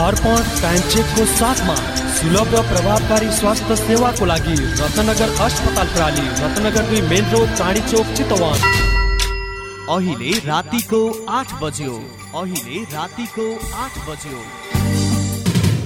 अर्पण time चेकको साथमा सुलभ र प्रभावकारी स्वास्थ्य सेवाको लागि रत्नगर अस्पताल प्राली रत्नगर दुई मेन रोड चाँडी चोक चितवन। अहिले रातिको आठ बज्यो। अहिले रातिको आठ बज्यो।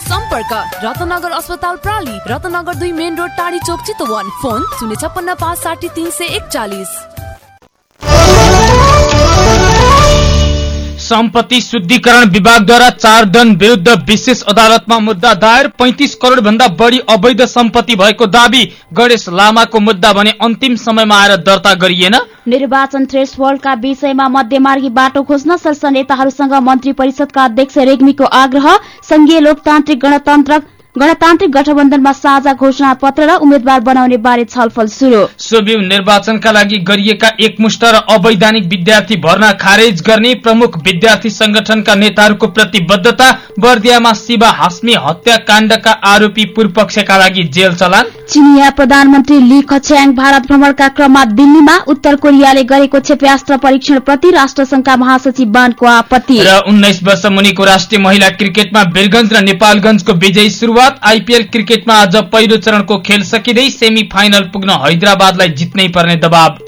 सम्पर्क रत्नगर अस्पताल प्राली रत्नगर दुई मेन रोड टाढी चोक चितवन। फोन शून्य छप्पन्न पाँच साठी तिन सय एकचालिस। सम्पत्ति शुद्धिकरण विभागद्वारा चार दन विरुद्ध विशेष अदालतमा मुद्दा दायर पैंतिस करोड़ भन्दा बढ़ी अवैध सम्पत्ति भएको दावी गणेश लामाको मुद्दा भने अन्तिम समयमा आएर दर्ता गरिएन। निर्वाचन थ्रेसहोल्डका विषयमा मध्यमार्गी बाटो खोज्न शीर्ष नेताहरूसँग मन्त्री परिषदका अध्यक्ष रेग्मीको आग्रह संघीय लोकतान्त्रिक गणतन्त्र गणतान्त्रिक गठबन्धनमा साझा घोषणा पत्र र उम्मेद्वार बनाउने बारे छलफल शुरू सोभियम निर्वाचनका लागि गरिएका एकमुष्ट र अवैधानिक विद्यार्थी भर्ना खारेज गर्ने प्रमुख विद्यार्थी संगठनका नेताहरूको प्रतिबद्धता बर्दियामा शिवा हास्मी हत्याकाण्डका आरोपी पूर्वपक्षका लागि जेल चलान। चिनिया प्रधानमन्त्री ली खछ्याङ भारत भ्रमणका क्रममा दिल्लीमा उत्तर कोरियाले गरेको क्षेप्यास्त्र परीक्षण प्रति राष्ट्रसंघका महासचिव बानको आपत्ति। र उन्नाइस वर्ष मुनिको राष्ट्रिय महिला क्रिकेटमा वीरगंज र नेपालगंजको विजयी शुरूआत आइपीएल क्रिकेटमा आज पहिलो चरणको खेल सकिँदै सेमी फाइनल पुग्न हैदराबादलाई जित्नै पर्ने दबाव।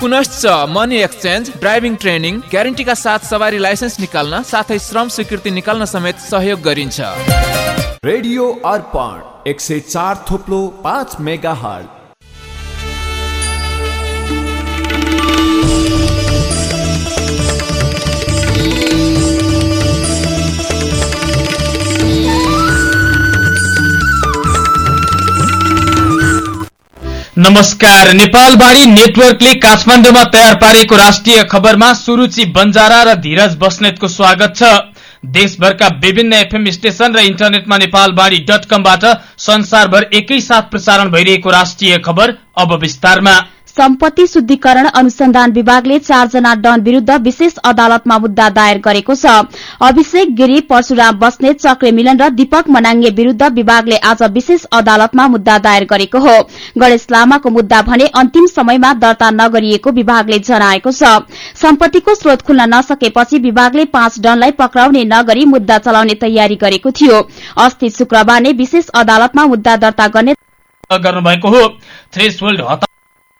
पुनश्च मनी एक्सचेन्ज ड्राइभिङ ट्रेनिङ ग्यारेन्टीका साथ सवारी लाइसेन्स निकाल्न साथै श्रम स्वीकृति निकाल्न समेत सहयोग गरिन्छ। रेडियो अर्पण एक सय चार थोप्लो पाँच मेगा हल नमस्कार। नेपालबाडी नेटवर्कले काठमाडौँमा तयार पारेको राष्ट्रिय खबरमा सुरुचि बन्जारा र धीरज बस्नेतको स्वागत छ। देशभरका विभिन्न एफएम स्टेशन र इन्टरनेटमा नेपालबाडी डट कमबाट संसारभर एकैसाथ प्रसारण भइरहेको राष्ट्रिय खबर अब विस्तारमा। सम्पत्ति शुद्धिकरण अनुसन्धान विभागले चारजना डन विरूद्ध विशेष अदालतमा मुद्दा दायर गरेको छ। अभिषेक गिरी परशुराम बस्नेत चक्रे मिलन र दीपक मनाङ्गे विरूद्ध विभागले आज विशेष अदालतमा मुद्दा दायर गरेको हो। गणेश लामाको मुद्दा भने अन्तिम समयमा दर्ता नगरिएको विभागले जनाएको छ। सम्पत्तिको स्रोत खुल्न नसकेपछि विभागले पाँच डनलाई पक्राउने नगरी मुद्दा चलाउने तयारी गरेको थियो। अस्ति शुक्रबार नै विशेष अदालतमा मुद्दा दर्ता गर्ने गर्नुभएको हो।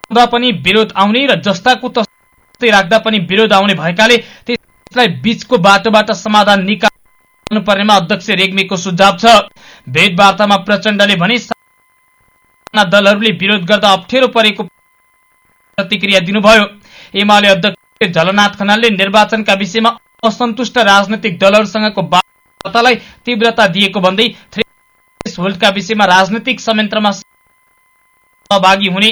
हताउँदा पनि विरोध आउने र जस्ताको तस्तै राख्दा पनि विरोध आउने भएकाले त्यसलाई बीचको बाटोबाट समाधान निकाल्नु पर्नेमा अध्यक्ष रेग्मीको सुझाव छ। भेटवार्तामा प्रचण्डले भने दलहरूले विरोध गर्दा अप्ठ्यारो परेको प्रतिक्रिया दिनुभयो। एमाले अध्यक्ष झलनाथ खनालले निर्वाचनका विषयमा असन्तुष्ट राजनैतिक दलहरूसँगको वार्तालाई तीव्रता दिएको भन्दै थ्रेसहोल्डका विषयमा राजनैतिक संयन्त्रमा सहभागी हुने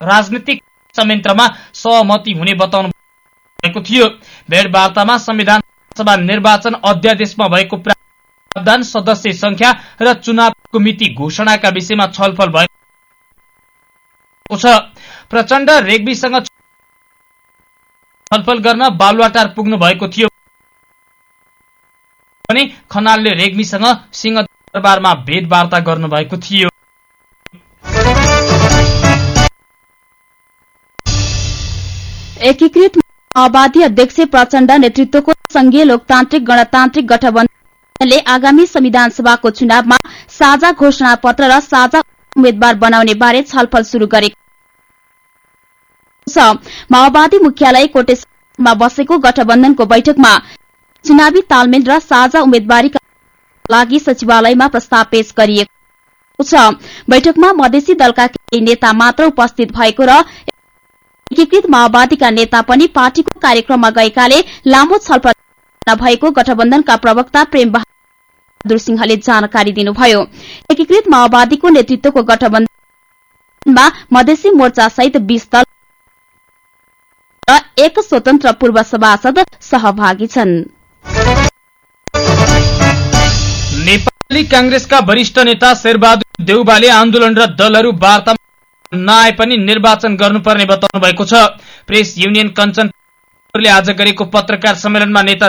राजनीतिक संयन्त्रमा सहमति हुने बताउनु भएको थियो। भेटवार्तामा संविधान सभा निर्वाचन अध्यादेशमा भएको प्रावधान सदस्य संख्या र चुनावको मिति घोषणाका विषयमा छलफल भएको छ। प्रचण्ड रेग्मीसँग छलफल गर्न बालुवाटार पुग्नु भएको थियो। भने खनालले रेग्मीसँग सिंहदरबारमा भेटवार्ता गर्नुभएको थियो। एकीकृत माओवादी अध्यक्ष प्रचण्ड नेतृत्वको संघीय लोकतान्त्रिक गणतान्त्रिक गठबन्धनले आगामी संविधान सभाको चुनावमा साझा घोषणा पत्र र साझा उम्मेद्वार बनाउने बारे छलफल शुरू गरेको माओवादी मुख्यालय कोटेश्वरमा बसेको गठबन्धनको बैठकमा चुनावी तालमेल र साझा उम्मेद्वारीका लागि सचिवालयमा प्रस्ताव पेश गरिएको छ। बैठकमा मधेसी दलका केही नेता मात्र उपस्थित भएको र एकीकृत माओवादीका नेता पनि पार्टीको कार्यक्रममा गएकाले लामो छलफल नभएको गठबन्धनका प्रवक्ता प्रेम बहादुर सिंहले जानकारी दिनुभयो। एकीकृत माओवादीको नेतृत्वको गठबन्धनमा मधेसी मोर्चा सहित बीस दल र एक स्वतन्त्र पूर्व सभासद सहभागी छन्। नेपाली कांग्रेसका वरिष्ठ नेता शेरबहादुर देउबाले र दलहरू वार्तामा नआए पनि निर्वाचन गर्नुपर्ने बताउनु भएको छ। प्रेस युनियन कञ्चनले आज गरेको पत्रकार सम्मेलनमा नेता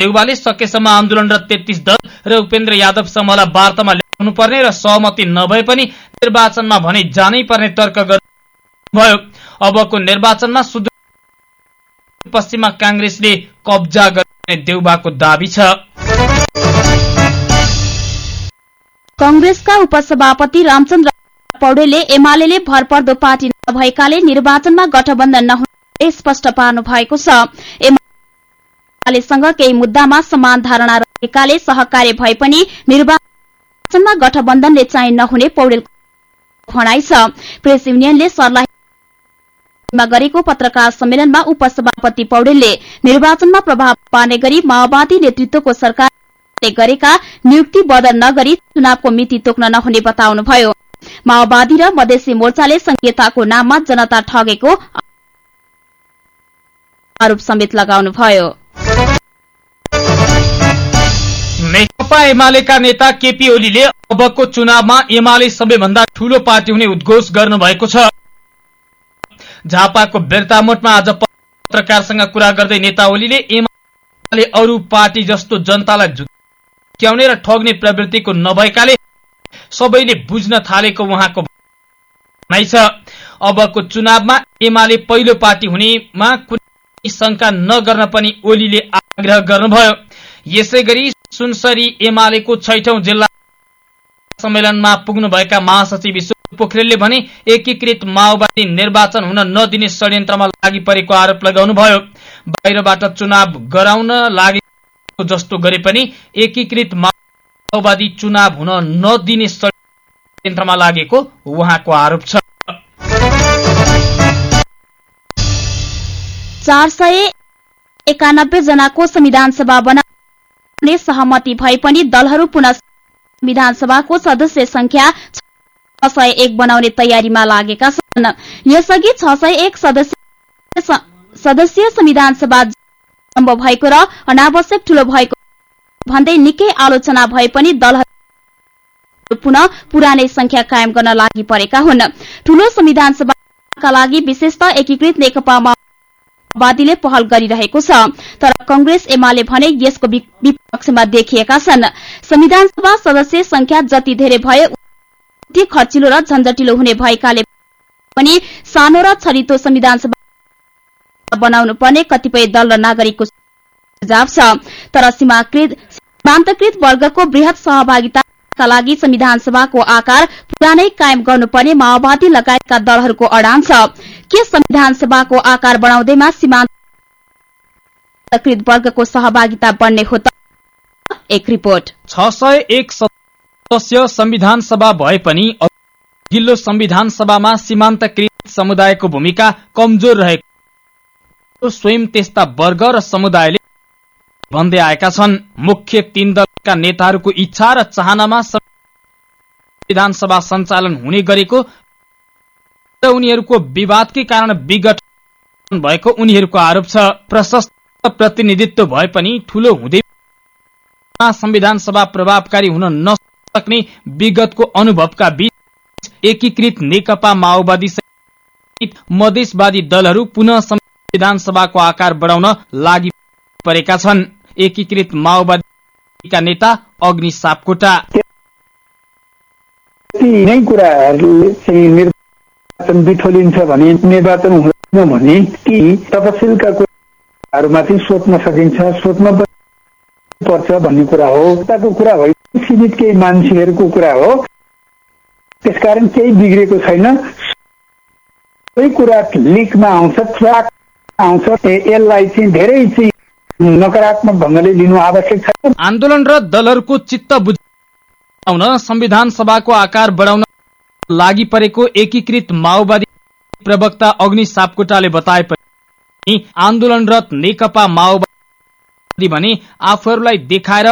देउबाले सकेसम्म र तेत्तीस दल र उपेन्द्र यादव समूहलाई वार्तामा ल्याउनु पर्ने र सहमति नभए पनि निर्वाचनमा भने जानै पर्ने तर्क गर्नुभयो। अबको निर्वाचनमा सुदूर पश्चिममा कांग्रेसले कब्जा गर्ने देउबाको दावी छ। कंग्रेसका उपसभापति रामचन्द्र पौडेलले एमाले भरपर्दो पार्टी नभएकाले निर्वाचनमा गठबन्धन नहुने स्पष्ट पार्नु भएको छ। एमालेसँग केही मुद्दामा समान धारणा रहेकाले सहकार्य भए पनि निर्वाचनमा गठबन्धनले चाहिँ नहुने पौडेलको भनाइ छ। प्रेस युनियनले सर्लाहीमा गरेको पत्रकार सम्मेलनमा उपसभापति पौडेलले निर्वाचनमा प्रभाव पार्ने गरी माओवादी नेतृत्वको सरकारले गरेका नियुक्ति बदल नगरी चुनावको मिति तोक्न नहुने बताउनुभयो। माओवादी र मधेसी मोर्चाले संघीयताको नाममा जनता ठगेको आरोप समेत लगाउनुभयो। नेकपा एमालेका नेता केपी ओलीले अबको चुनावमा एमाले सबैभन्दा ठूलो पार्टी हुने उद्घोष गर्नुभएको छ। झापाको बेर्तामोटमा आज पत्रकारसँग कुरा गर्दै नेता ओलीले एमाले अरू पार्टी जस्तो जनतालाई झुक्याउने र ठग्ने प्रवृत्तिको नभएकाले सबैले बुझ्न थालेको उहाँको छ। अबको चुनावमा एमाले पहिलो पार्टी हुनेमा कुनै शंका नगर्न पनि ओलीले आग्रह गर्नुभयो। यसै गरी सुनसरी एमालेको छैठौं जिल्ला सम्मेलनमा पुग्नुभएका महासचिव पोखरेलले भने एकीकृत माओवादी निर्वाचन हुन नदिने षड्यन्त्रमा लागि परेको आरोप लगाउनुभयो बाहिरबाट चुनाव गराउन लागेको जस्तो गरे पनि एकीकृत माओवादी चुनाव हुन नदिने षड्यन्त्रमा लागेको उहाँको आरोप छ। चार सय एकानब्बे जनाको संविधान सभा बनाउने सहमति भए पनि दलहरू पुनः संविधान सभाको सदस्य संख्या छ सय एक बनाउने तयारीमा लागेका छन्। यसअघि छ सय एक सदस्य संविधान सभा सम्भव भएको र अनावश्यक ठूलो भएको भन्दै निकै आलोचना भए पनि दलहरू पुनः पुरानै संख्या कायम गर्न लागि परेका हुन्। ठूलो संविधान सभाका लागि विशेषतः एकीकृत नेकपा माओवादीले पहल गरिरहेको छ तर कंग्रेस एमाले भने यसको विपक्षमा देखिएका छन्। संविधान सभा सदस्य संख्या जति धेरै भए उति खर्चिलो र झन्झटिलो हुने भएकाले पनि सानो र छरितो संविधान सभा बनाउनु पर्ने कतिपय दल र नागरिकको सुझाव छ। तर सीमान्तकृत वर्गको वृहत सहभागिताका लागि संविधान सभाको आकार पुरानै कायम गर्नुपर्ने माओवादी लगायतका दलहरूको अडान छ। के संविधान सभाको आकार बढ़ाउँदैमा सीमान्तकृत वर्गको सहभागिता बढ्ने हो त? एक रिपोर्ट। छ सय एक सदस्य संविधान सभा भए पनि अघिल्लो संविधान सभामा सीमान्तकृत समुदायको भूमिका कमजोर रहेको। स्वयं त्यस्ता वर्ग र समुदायले भन्दै आएका छन्। मुख्य तीन दलका नेताहरूको इच्छा र चाहनामा संविधान सभा सञ्चालन हुने गरेको उनीहरूको विवादकै कारण विघटन भएको उनीहरूको आरोप छ। प्रशस्त प्रतिनिधित्व भए पनि ठूलो हुँदै संविधान सभा प्रभावकारी हुन नसक्ने विगतको अनुभवका बीच एकीकृत नेकपा माओवादी मधेसवादी दलहरू पुनः संविधान सभाको आकार बढाउन लागि परेका छन्। एकीकृत माओवादीका नेता अग्नि सापकोटा। नै कुराहरूले चाहिँ निर्वाचन बिथोलिन्छ भने निर्वाचन हुँदैन भने ती तपसिलका कुराहरूमाथि सोध्न सकिन्छ सोध्न पर्छ भन्ने कुरा हो। यताको कुरा होइन सीमित केही मान्छेहरूको कुरा हो। त्यसकारण केही बिग्रेको छैन। सबै कुरा लिकमा आउँछ ट्र्याक आउँछ। यसलाई चाहिँ धेरै चाहिँ नकारात्मक ढङ्गले लिनु आवश्यक छ। आन्दोलन र दलहरूको चित्त बुझाउन संविधान सभाको आकार बढाउन लागि परेको एकीकृत माओवादी प्रवक्ता अग्नि सापकोटाले बताए पनि आन्दोलनरत नेकपा माओवादी भने आफूहरूलाई देखाएर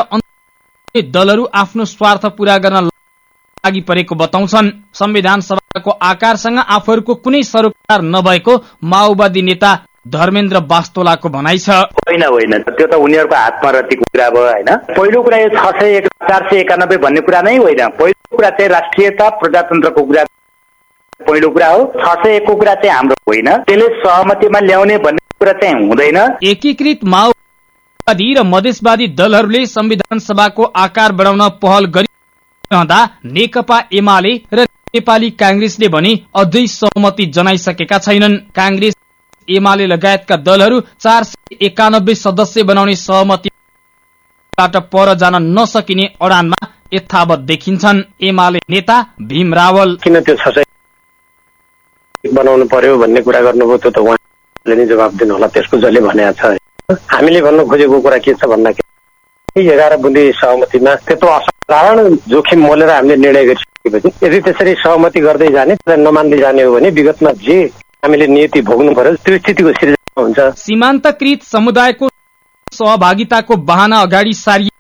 दलहरू आफ्नो स्वार्थ पूरा गर्न लागि परेको बताउँछन्। संविधान सभाको आकारसँग आफूहरूको कुनै सरोकार नभएको माओवादी नेता धर्मेन्द्र बास्तोलाको भनाइ छ। होइन होइन। त्यो त उनीहरूको हातमा रहेको कुरा भयो होइन। पहिलो कुरा यो छ सय चार सय एकानब्बे भन्ने कुरा नै होइन। पहिलो कुरा चाहिँ राष्ट्रियता प्रजातन्त्रको कुरा पहिलो कुरा हो। छ सय एकको कुरा चाहिँ हाम्रो होइन। त्यसले सहमतिमा ल्याउने भन्ने कुरा चाहिँ हुँदैन। एकीकृत माओवादी र मधेसवादी दलहरूले संविधान सभाको आकार बढाउन पहल गरिरहँदा नेकपा एमाले र नेपाली कांग्रेसले भने अझै सहमति जनाइसकेका छैनन्। कांग्रेस एमाले लगायतका दलहरू चार सय एकानब्बे सदस्य बनाउने सहमतिबाट पर जान नसकिने अडानमा यथावत देखिन्छन्। एमाले नेता भीम रावल। किन त्यो छ बनाउनु पर्यो भन्ने कुरा गर्नुभयो त्यो त उहाँले नै जवाब दिनु होला त्यसको जसले भनेको छ। हामीले भन्नु खोजेको कुरा के छ भन्दाखेरि एघार बुन्दी सहमतिमा त्यत्रो असाधारण जोखिम मोलेर हामीले निर्णय गरिसकेपछि यदि त्यसरी सहमति गर्दै जाने त्यसलाई नमान्दै जाने हो भने विगतमा जे हामीले नियति भोग्नु पर्यो त्यो स्थितिको सिर्जना हुन्छ। सीमान्तकृत समुदायको सहभागिताको बहाना अगाडि सारिए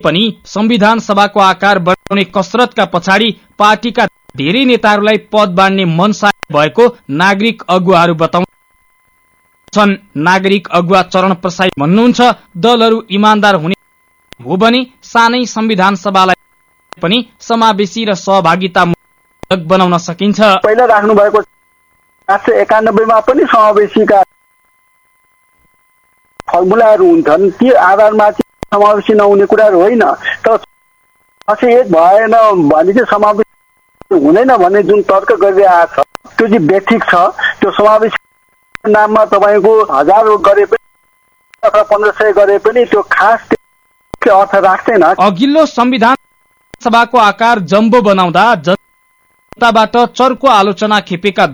पनि संविधान सभाको आकार बढाउने कसरतका पछाडि पार्टीका धेरै नेताहरूलाई पद बाँड्ने मनसा भएको नागरिक अगुवाहरू बताउँछन् नागरिक अगुवा चरण प्रसाई भन्नुहुन्छ दलहरू इमान्दार हुने हो भने सानै संविधान सभालाई पनि समावेशी र सहभागिता बनाउन सकिन्छ। पहिला राख्नु भएको चार सय एकानब्बेमा पनि समावेशीका फर्मुलाहरू हुन्छन्। ती आधारमा चाहिँ समावेशी नहुने कुराहरू होइन। तर छ सय एक भएन भने चाहिँ समावेशी हुँदैन भन्ने जुन तर्क गरिरहेको छ त्यो चाहिँ बेठिक छ। त्यो समावेशी नाममा तपाईँको हजार गरे पनि अथवा पन्ध्र सय गरे पनि त्यो खास अर्थ राख्दैन। अघिल्लो संविधान सभाको आकार जम्बो बनाउँदा जनताबाट चर्को आलोचना खेपेका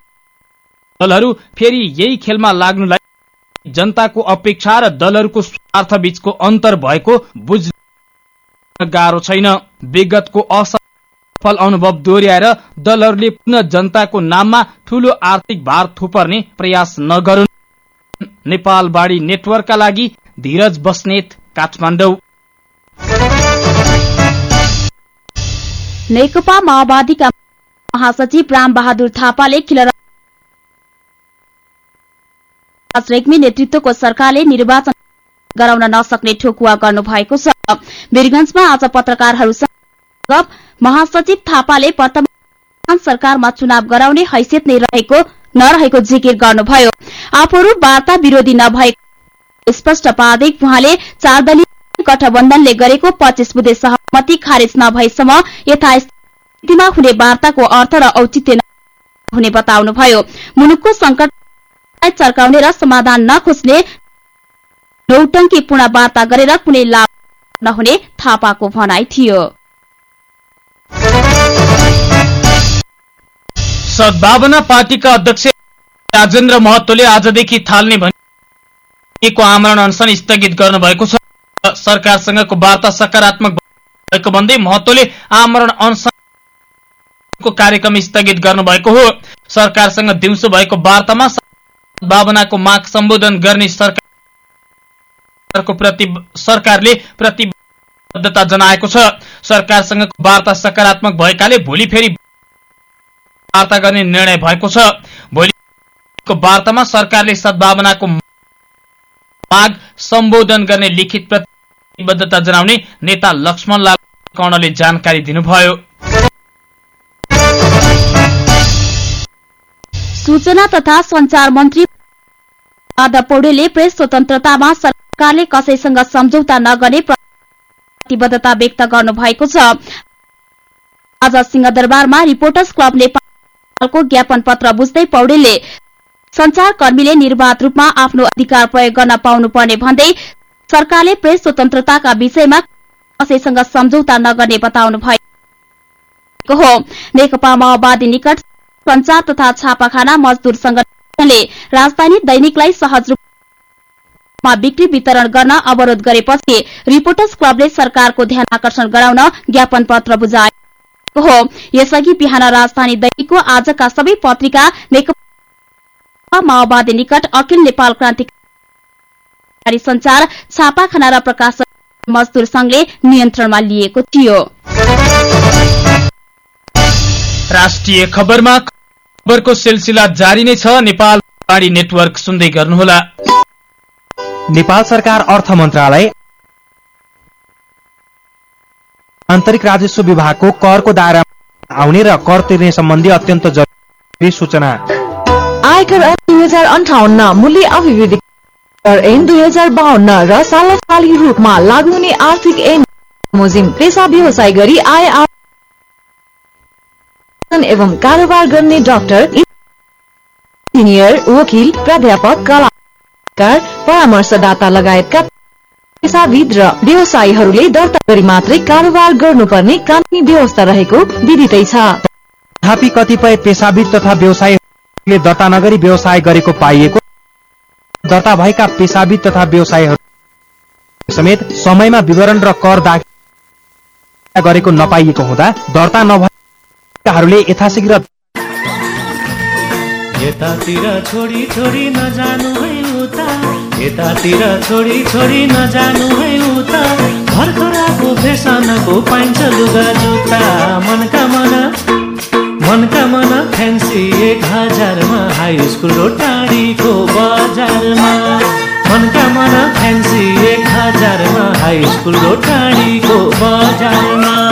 दलहरू फेरि यही खेलमा लाग्नुलाई जनताको अपेक्षा र दलहरूको स्वार्थ बीचको अन्तर भएको बुझ्न गाह्रो छैन। विगतको असफल अनुभव दोहोऱ्याएर दलहरूले पुनः जनताको नाममा ठूलो आर्थिक भार थुपर्ने प्रयास नगरून्। नेपाल बाढी नेटवर्कका लागि धीरज बस्नेत काठमाडौँ। नेकपा माओवादीका महासचिव राम बहादुर थापाले खिलर रेग्मी नेतृत्वको सरकारले निर्वाचन गराउन नसक्ने ठोकुवा गर्नु भएको छ। वीरगंजमा आज पत्रकारहरूसँग महासचिव थापाले वर्तमान सरकारमा चुनाव गराउने हैसियत नै रहेको नरहेको जिकिर गर्नुभयो। आफूहरू वार्ता विरोधी नभएको स्पष्ट पार्दै उहाँले चार दलीय गठबन्धनले गरेको पच्चीस बुधे सहमति खारेज नभएसम्म यथास्थितिमा हुने वार्ताको अर्थ र औचित्य हुने बताउनुभयो। मुलुकको संकट चर्काउने र समाधान नखोज्ने नौटंकी पूर्ण वार्ता गरेर कुनै लाभ नहुने थापाको भनाई थियो। सद्भावना पार्टीका अध्यक्ष राजेन्द्र महतोले आजदेखि थाल्ने भनिएको आमरण अनसन स्थगित गर्नुभएको छ। सरकारसँगको वार्ता सकारात्मक भएको भन्दै महतोले आमरण अनसनको कार्यक्रम स्थगित गर्नुभएको हो। सरकारसँग दिउँसो भएको वार्तामा भावनाको माग सम्बोधन गर्ने सरकारको प्रति सरकारले प्रतिबद्धता जनाएको छ। सरकारसँगको वार्ता सकारात्मक भएकाले भोलि फेरि वार्ता गर्ने निर्णय भएको छ। गतेको वार्तामा सरकारले सद्भावनाको माग सम्बोधन गर्ने लिखित प्रतिबद्धता जनाउने नेता लक्ष्मणलाल कर्णले जानकारी दिनुभयो। सूचना तथा संचार मन्त्री माधव पौडेलले प्रेस स्वतन्त्रतामा सरकारले कसैसँग सम्झौता नगर्ने प्रतिबद्धता व्यक्त गर्नु भएको छ। आज सिंहदरबारमा रिपोर्टर्स क्लब नेपालको ज्ञापन पत्र बुझ्दै पौडेलले संचारकर्मीले निर्वाध रूपमा आफ्नो अधिकार प्रयोग गर्न पाउनुपर्ने भन्दै सरकारले प्रेस स्वतन्त्रताका विषयमा कसैसँग सम्झौता नगर्ने बताउनु भएको नेकपा माओवादी निकट संचार तथा छापाखाना मजदूर संगठनले राजधानी दैनिकलाई सहज रूपमा बिक्री वितरण गर्न अवरोध गरेपछि रिपोर्टर्स क्लबले सरकारको ध्यान आकर्षण गराउन ज्ञापन पत्र बुझाएको हो। यसअघि बिहान राजधानी दैनिकको आजका सबै पत्रिका नेकपा माओवादी निकट अखिल नेपाल क्रान्तिकारी संचार छापाखाना र प्रकाशन मजदूर संघले नियन्त्रणमा लिएको थियो। राष्ट्रिय खबरमा खबरको सिलसिला जारी नै छ। नेपाल बाढी नेटवर्क सुन्दै गर्नुहोला। नेपाल सरकार अर्थ मन्त्रालय। आन्तरिक राजस्व विभागको करको दायरा आउने र कर तिर्ने सम्बन्धी अत्यन्त जरुरी सूचना। आयकर ऐन दुई हजार अन्ठाउन्न मूल्य अभिवृद्धि कर ऐन दुई हजार बाहन्न र सालसाली रूपमा लागू हुने आर्थिक ऐन। मोजिम पेसा व्यवसाय गरी आय एवं कारोबार गर्ने डाक्टर इन्जिनियर वकिल प्राध्यापक कलाकार परामर्शदाता लगायतका पेसाविद र व्यवसायीहरूले दर्ता गरी मात्रै कारोबार गर्नुपर्ने कानूनी व्यवस्था रहेको विदितै छ। तथापि कतिपय पेसाविद तथा व्यवसायीहरूले दर्ता नगरी व्यवसाय गरेको पाइएको दर्ता भएका पेसाविद तथा व्यवसायीहरू समेत समयमा विवरण र कर दाखिल गरेको नपाइएको हुँदा दर्ता नभएकाहरूले यथाशीघ्र यतातिर छोडी छोडी नजानु है उता। यतातिर छोडी छोडी नजानु है उता। भर्खराको फेसनको पाइन्छ लुगा जुत्ता। मनका मन मनका मन फ्यान्सी एक हजारमा हाई स्कुल र टाढीको बजारमा। मनका मन फ्यान्सी एक हजारमा हाई स्कुल र टाढीको बजारमा।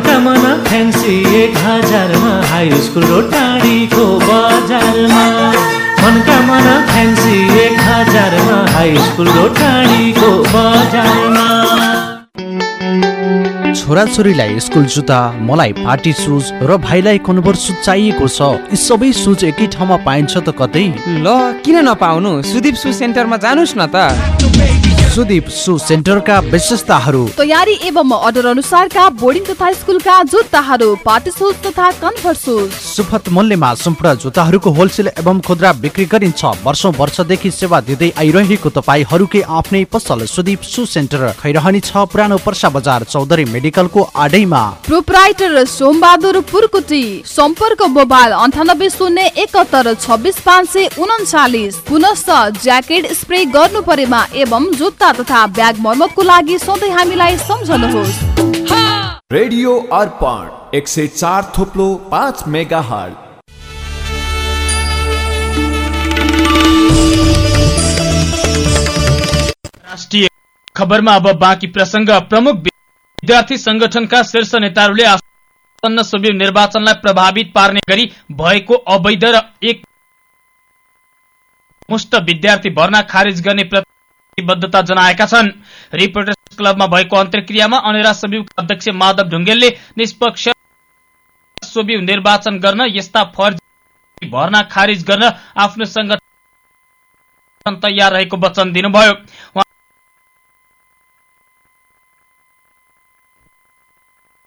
मनका मन फ्यान्सी एक हजारमा हाई स्कुल र टाढीको बजारमा। मनका मन फ्यान्सी एक हजारमा हाई स्कुल र टाढीको बजारमा। छोराछोरीलाई स्कुल जुत्ता मलाई पार्टी सुज र भाइलाई कन्भर सुज चाहिएको छ। यी सबै सुज एकै ठाउँमा पाइन्छ त कतै? ल किन नपाउनु? सुदीप सु सेन्टरमा जानुहोस् न त। सुदीप सु सेन्टरका विशेषताहरू। तयारी एवं अर्डर अनुसारका बोर्डिङ तथा स्कुलका जुत्ताहरू पार्टी सुज तथा कन्भर सुज सुपथ मूल्यमा सम्पूर्ण जुत्ताहरूको होलसेल एवं खुद्रा बिक्री गरिन्छ। वर्षौँ वर्षदेखि सेवा दिँदै आइरहेको तपाईँहरूकै आफ्नै पसल सुदीप सु सेन्टर खैरहनी छ पुरानो पर्सा बजार चौधरी मेडिकलको आडैमा। प्रोपराइटर सोमबहादुर पुरकुटी सम्पर्क मोबाइल अन्ठानब्बे शून्य एकहत्तर छब्बिस पाँच सय उन्चालिस पुनश्च ज्याकेट स्प्रे गर्नु परेमा एवं जुत्ता तथा ब्याग मर्मतको लागि सधैँ हामीलाई सम्झनुहोस्। रेडियो अर्पण एक सय चार थोप्लो पाँच मेगा हल राष्ट्रिय खबरमा अब बाँकी प्रसंग प्रमुख विद्यार्थी संगठनका शीर्ष नेताहरूले आसन्न सुबिर निर्वाचनलाई प्रभावित पार्ने गरी भएको अवैध र एक मुष्ट विद्यार्थी भर्ना खारेज गर्ने प्रतिबद्धता जनाएका छन्। रिपोर्टर्स क्लबमा भएको अन्तर्क्रियामा अनेरा सबिउका अध्यक्ष माधव ढुङ्गेलले निष्पक्ष निर्वाचन गर्न यस्ता फर्जी भर्ना खारिज गर्न आफ्नो संगठन तयार रहेको वचन दिनुभयो।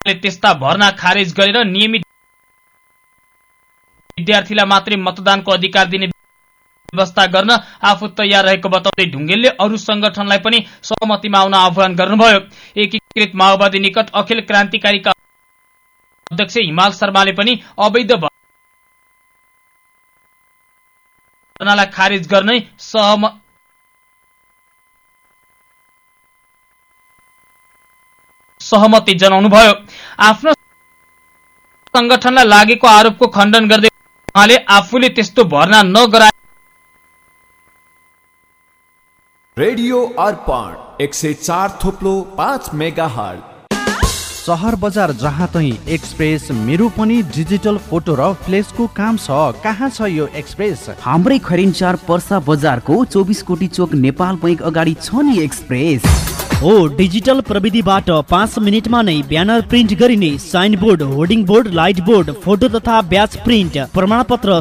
त्यस्ता भर्ना खारेज गरेर नियमित विद्यार्थीलाई मात्रै मतदानको अधिकार दिने व्यवस्था गर्न आफू तयार रहेको बताउँदै ढुङ्गेलले अरू संगठनलाई पनि सहमतिमा आउन आह्वान गर्नुभयो। एकीकृत माओवादी निकट अखिल क्रान्तिकारीका अध्यक्ष हिमाल शर्माले पनि अवैध घटनालाई खारेज गर्नै सहम सहमति जनाउनुभयो। आफ्नो संगठनलाई लागेको आरोपको खण्डन गर्दै उहाँले आफूले त्यस्तो भर्ना नगराए रेडियो अर्पण एक सय चार थोप्लो पाँच मेगा हल सहर बजार जहाँ तै एक्सप्रेस मेरो पनि डिजिटल फोटो र फ्लेसको काम छ। कहाँ छ यो एक्सप्रेस? हाम्रै खरिन्चार पर्सा बजारको चौबिस कोटी चोक नेपाल बैङ्क अगाडि छ नि एक्सप्रेस। हो डिजिटल प्रविधिबाट पाँच मिनटमा नै ब्यानर प्रिन्ट गरिने sign board hoarding board light board photo तथा ब्याच प्रिन्ट प्रमाणपत्र